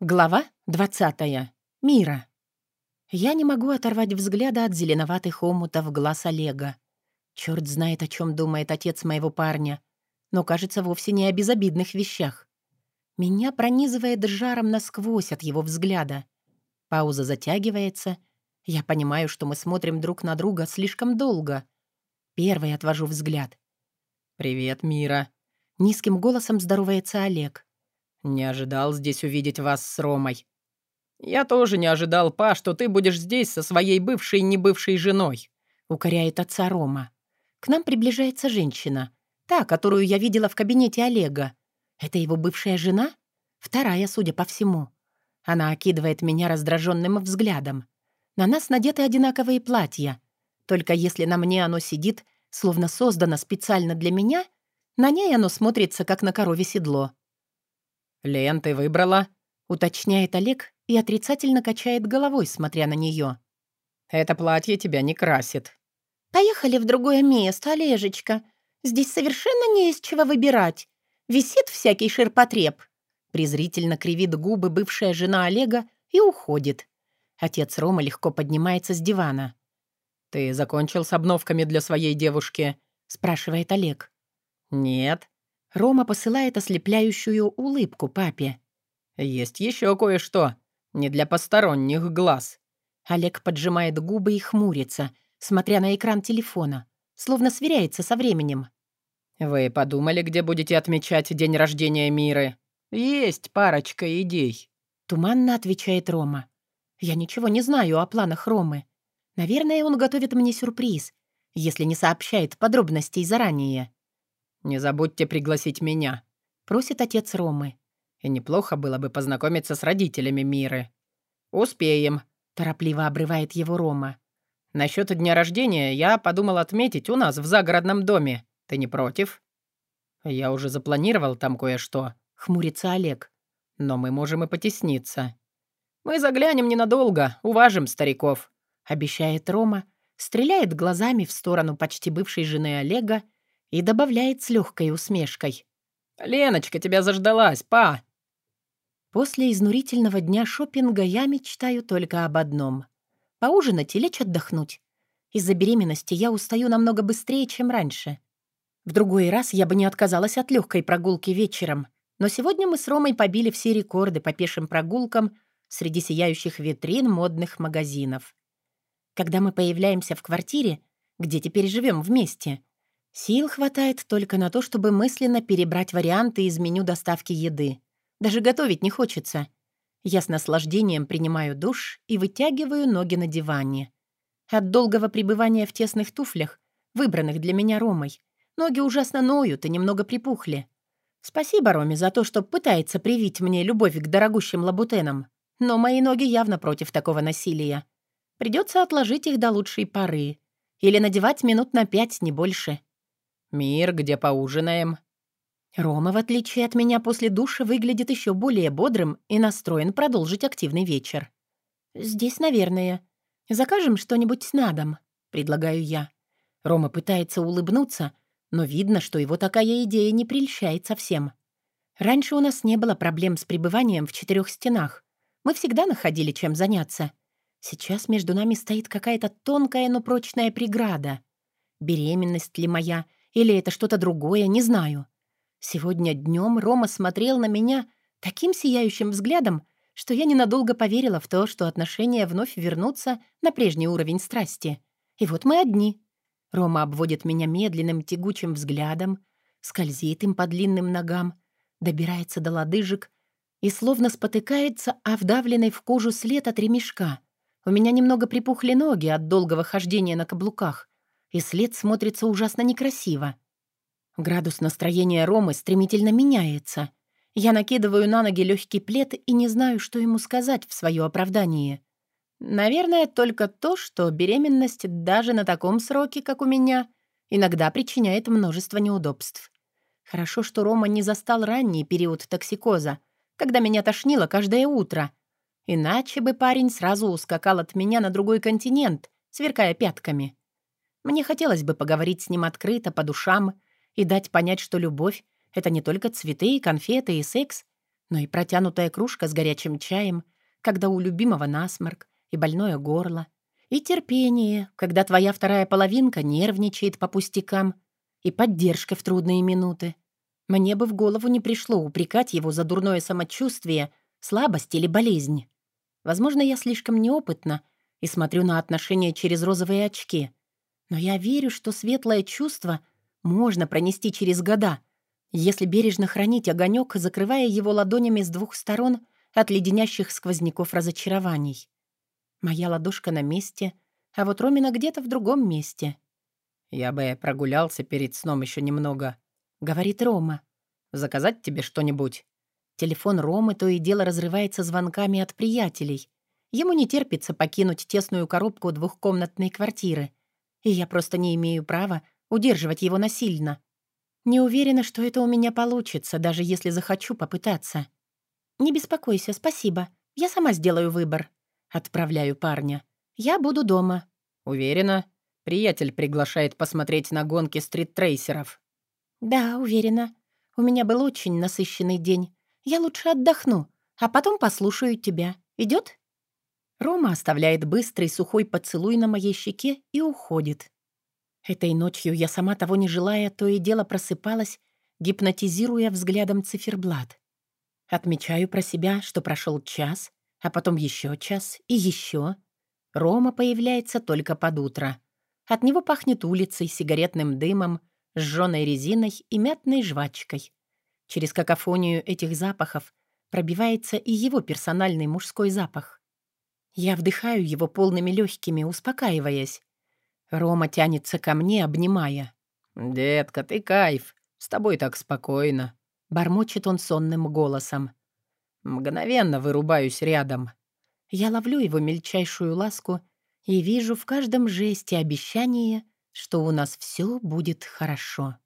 Глава 20. Мира. Я не могу оторвать взгляда от зеленоватых омутов глаз Олега. Черт знает, о чем думает отец моего парня, но, кажется, вовсе не о безобидных вещах. Меня пронизывает жаром насквозь от его взгляда. Пауза затягивается. Я понимаю, что мы смотрим друг на друга слишком долго. Первый отвожу взгляд. «Привет, Мира». Низким голосом здоровается Олег. «Не ожидал здесь увидеть вас с Ромой. Я тоже не ожидал, па, что ты будешь здесь со своей бывшей небывшей женой», — укоряет отца Рома. К нам приближается женщина, та, которую я видела в кабинете Олега. Это его бывшая жена? Вторая, судя по всему. Она окидывает меня раздраженным взглядом. На нас надеты одинаковые платья. Только если на мне оно сидит, словно создано специально для меня, на ней оно смотрится, как на корове седло. «Ленты выбрала?» — уточняет Олег и отрицательно качает головой, смотря на нее. «Это платье тебя не красит». «Поехали в другое место, Олежечка. Здесь совершенно не из чего выбирать. Висит всякий ширпотреб». Презрительно кривит губы бывшая жена Олега и уходит. Отец Рома легко поднимается с дивана. «Ты закончил с обновками для своей девушки?» — спрашивает Олег. «Нет», Рома посылает ослепляющую улыбку папе. «Есть еще кое-что. Не для посторонних глаз». Олег поджимает губы и хмурится, смотря на экран телефона, словно сверяется со временем. «Вы подумали, где будете отмечать день рождения Миры? Есть парочка идей», — туманно отвечает Рома. «Я ничего не знаю о планах Ромы. Наверное, он готовит мне сюрприз, если не сообщает подробностей заранее». «Не забудьте пригласить меня», — просит отец Ромы. «И неплохо было бы познакомиться с родителями Миры». «Успеем», — торопливо обрывает его Рома. «Насчет дня рождения я подумал отметить у нас в загородном доме. Ты не против?» «Я уже запланировал там кое-что», — хмурится Олег. «Но мы можем и потесниться». «Мы заглянем ненадолго, уважим стариков», — обещает Рома, стреляет глазами в сторону почти бывшей жены Олега и добавляет с легкой усмешкой. «Леночка тебя заждалась, па!» После изнурительного дня шопинга я мечтаю только об одном — поужинать и лечь отдохнуть. Из-за беременности я устаю намного быстрее, чем раньше. В другой раз я бы не отказалась от легкой прогулки вечером, но сегодня мы с Ромой побили все рекорды по пешим прогулкам среди сияющих витрин модных магазинов. Когда мы появляемся в квартире, где теперь живем вместе, Сил хватает только на то, чтобы мысленно перебрать варианты из меню доставки еды. Даже готовить не хочется. Я с наслаждением принимаю душ и вытягиваю ноги на диване. От долгого пребывания в тесных туфлях, выбранных для меня Ромой, ноги ужасно ноют и немного припухли. Спасибо Роме за то, что пытается привить мне любовь к дорогущим лабутенам. Но мои ноги явно против такого насилия. Придется отложить их до лучшей поры. Или надевать минут на пять, не больше. «Мир, где поужинаем?» Рома, в отличие от меня после душа, выглядит еще более бодрым и настроен продолжить активный вечер. «Здесь, наверное. Закажем что-нибудь на дом», — предлагаю я. Рома пытается улыбнуться, но видно, что его такая идея не прельщает совсем. Раньше у нас не было проблем с пребыванием в четырех стенах. Мы всегда находили чем заняться. Сейчас между нами стоит какая-то тонкая, но прочная преграда. Беременность ли моя — или это что-то другое, не знаю. Сегодня днем Рома смотрел на меня таким сияющим взглядом, что я ненадолго поверила в то, что отношения вновь вернутся на прежний уровень страсти. И вот мы одни. Рома обводит меня медленным тягучим взглядом, скользит им по длинным ногам, добирается до лодыжек и словно спотыкается о вдавленной в кожу след от ремешка. У меня немного припухли ноги от долгого хождения на каблуках и след смотрится ужасно некрасиво. Градус настроения Ромы стремительно меняется. Я накидываю на ноги легкий плед и не знаю, что ему сказать в свое оправдание. Наверное, только то, что беременность даже на таком сроке, как у меня, иногда причиняет множество неудобств. Хорошо, что Рома не застал ранний период токсикоза, когда меня тошнило каждое утро. Иначе бы парень сразу ускакал от меня на другой континент, сверкая пятками. Мне хотелось бы поговорить с ним открыто, по душам, и дать понять, что любовь — это не только цветы, конфеты и секс, но и протянутая кружка с горячим чаем, когда у любимого насморк и больное горло, и терпение, когда твоя вторая половинка нервничает по пустякам, и поддержка в трудные минуты. Мне бы в голову не пришло упрекать его за дурное самочувствие, слабость или болезнь. Возможно, я слишком неопытна и смотрю на отношения через розовые очки. Но я верю, что светлое чувство можно пронести через года, если бережно хранить огонек, закрывая его ладонями с двух сторон от леденящих сквозняков разочарований. Моя ладошка на месте, а вот Ромина где-то в другом месте. «Я бы прогулялся перед сном еще немного», — говорит Рома. «Заказать тебе что-нибудь?» Телефон Ромы то и дело разрывается звонками от приятелей. Ему не терпится покинуть тесную коробку двухкомнатной квартиры. И я просто не имею права удерживать его насильно. Не уверена, что это у меня получится, даже если захочу попытаться. «Не беспокойся, спасибо. Я сама сделаю выбор». Отправляю парня. «Я буду дома». «Уверена?» Приятель приглашает посмотреть на гонки стрит-трейсеров. «Да, уверена. У меня был очень насыщенный день. Я лучше отдохну, а потом послушаю тебя. Идет? Рома оставляет быстрый сухой поцелуй на моей щеке и уходит. Этой ночью я сама того не желая, то и дело просыпалась, гипнотизируя взглядом циферблат. Отмечаю про себя, что прошел час, а потом еще час и еще. Рома появляется только под утро. От него пахнет улицей, сигаретным дымом, сжёной резиной и мятной жвачкой. Через какофонию этих запахов пробивается и его персональный мужской запах. Я вдыхаю его полными легкими, успокаиваясь. Рома тянется ко мне, обнимая. «Детка, ты кайф. С тобой так спокойно», — бормочет он сонным голосом. «Мгновенно вырубаюсь рядом». Я ловлю его мельчайшую ласку и вижу в каждом жесте обещание, что у нас все будет хорошо.